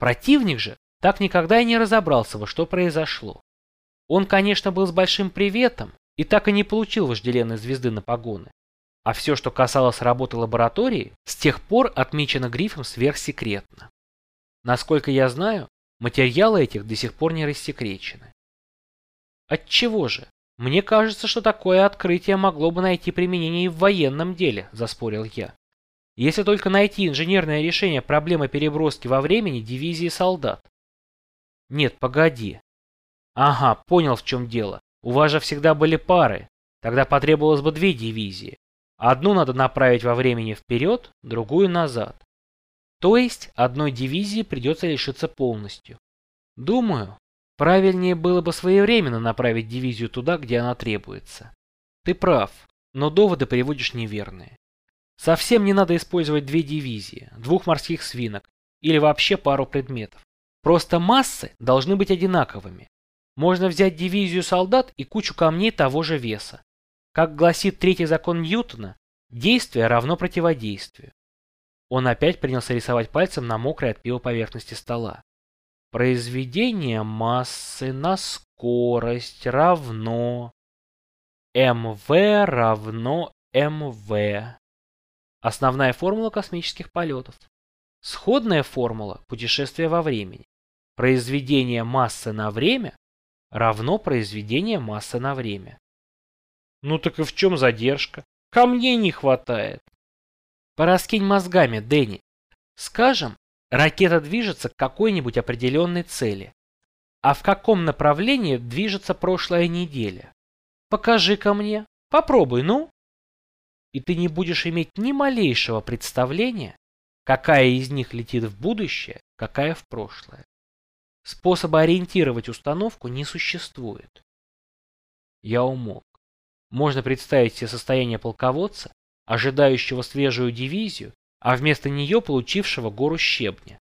Противник же так никогда и не разобрался, во что произошло. Он, конечно, был с большим приветом и так и не получил вожделенной звезды на погоны. А все, что касалось работы лаборатории, с тех пор отмечено грифом сверхсекретно. Насколько я знаю, материалы этих до сих пор не рассекречены. Отчего же? Мне кажется, что такое открытие могло бы найти применение и в военном деле, заспорил я. Если только найти инженерное решение проблемы переброски во времени дивизии солдат. Нет, погоди. Ага, понял в чем дело. У вас же всегда были пары. Тогда потребовалось бы две дивизии. Одну надо направить во времени вперед, другую назад. То есть одной дивизии придется лишиться полностью. Думаю, правильнее было бы своевременно направить дивизию туда, где она требуется. Ты прав, но доводы приводишь неверные. Совсем не надо использовать две дивизии, двух морских свинок или вообще пару предметов. Просто массы должны быть одинаковыми. Можно взять дивизию солдат и кучу камней того же веса. Как гласит третий закон Ньютона, действие равно противодействию. Он опять принялся рисовать пальцем на мокрой от пива поверхности стола. Произведение массы на скорость равно МВ равно МВ. Основная формула космических полетов. Сходная формула путешествия во времени. Произведение массы на время равно произведение массы на время. Ну так и в чем задержка? Камней не хватает. Пораскинь мозгами, Дэнни. Скажем, ракета движется к какой-нибудь определенной цели. А в каком направлении движется прошлая неделя? Покажи-ка мне. Попробуй, ну. И ты не будешь иметь ни малейшего представления, какая из них летит в будущее, какая в прошлое. Способа ориентировать установку не существует. Я умолк. Можно представить себе состояние полководца, ожидающего свежую дивизию, а вместо нее получившего гору щебня.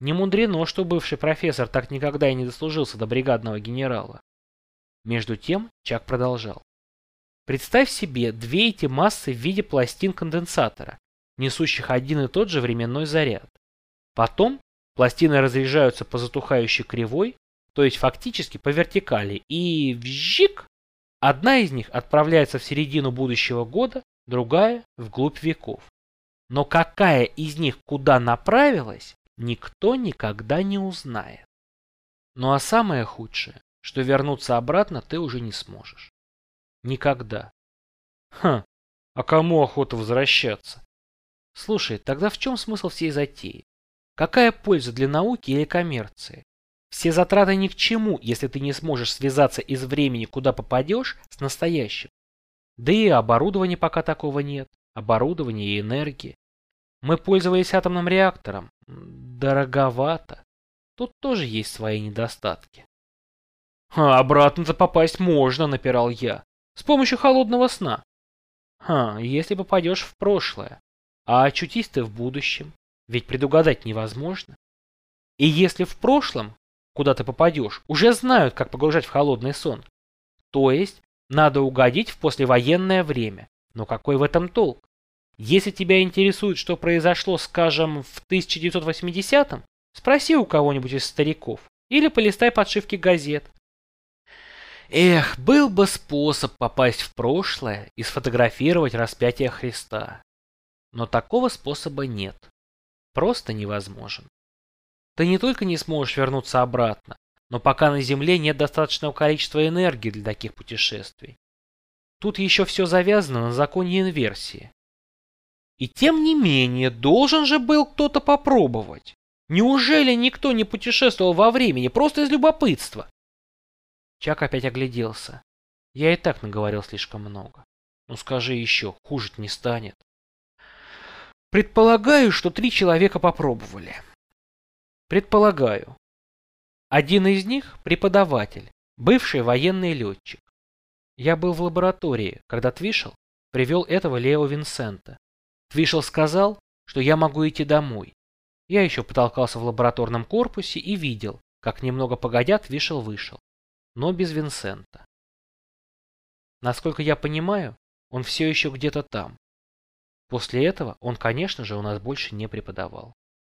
Не мудрено, что бывший профессор так никогда и не дослужился до бригадного генерала. Между тем Чак продолжал. Представь себе две эти массы в виде пластин конденсатора, несущих один и тот же временной заряд. Потом пластины разряжаются по затухающей кривой, то есть фактически по вертикали, и вжик Одна из них отправляется в середину будущего года, другая – вглубь веков. Но какая из них куда направилась, никто никогда не узнает. Ну а самое худшее, что вернуться обратно ты уже не сможешь. Никогда. Хм, а кому охота возвращаться? Слушай, тогда в чем смысл всей затеи? Какая польза для науки или коммерции? Все затраты ни к чему, если ты не сможешь связаться из времени, куда попадешь, с настоящим. Да и оборудования пока такого нет. Оборудование и энергии. Мы пользовались атомным реактором. Дороговато. Тут тоже есть свои недостатки. Обратно-то попасть можно, напирал я. С помощью холодного сна. Ха, если попадешь в прошлое. А очутись ты в будущем. Ведь предугадать невозможно. И если в прошлом куда ты попадешь, уже знают, как погружать в холодный сон. То есть, надо угодить в послевоенное время. Но какой в этом толк? Если тебя интересует, что произошло, скажем, в 1980-м, спроси у кого-нибудь из стариков. Или полистай подшивки газет. Эх, был бы способ попасть в прошлое и сфотографировать распятие Христа. Но такого способа нет. Просто невозможен. Ты не только не сможешь вернуться обратно, но пока на Земле нет достаточного количества энергии для таких путешествий. Тут еще все завязано на законе инверсии. И тем не менее, должен же был кто-то попробовать. Неужели никто не путешествовал во времени, просто из любопытства? Чак опять огляделся. Я и так наговорил слишком много. Ну скажи еще, хуже не станет. Предполагаю, что три человека попробовали. Предполагаю. Один из них – преподаватель, бывший военный летчик. Я был в лаборатории, когда Твишел привел этого Лео Винсента. Твишел сказал, что я могу идти домой. Я еще потолкался в лабораторном корпусе и видел, как немного погодя Твишел вышел, но без Винсента. Насколько я понимаю, он все еще где-то там. После этого он, конечно же, у нас больше не преподавал.